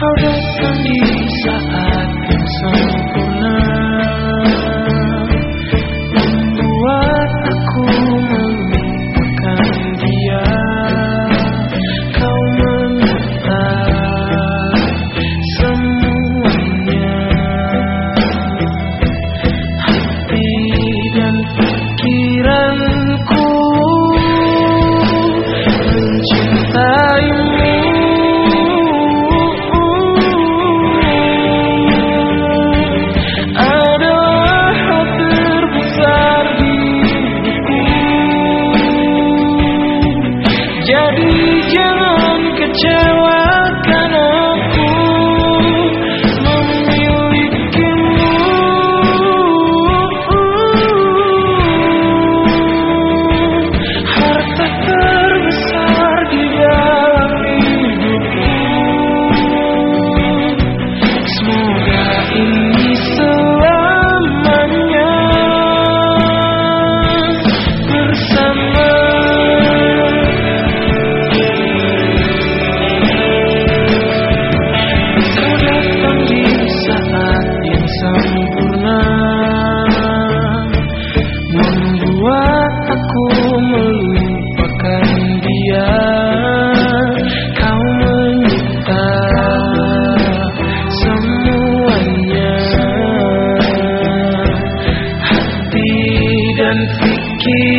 kau datang di saat yang sama.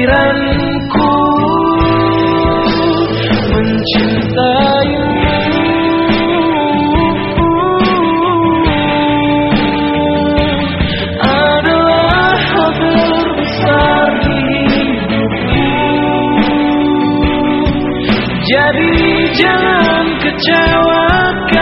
pikiranku mencintaimu. Adalah hal terbesar hidupku. Jadi jangan kecewakan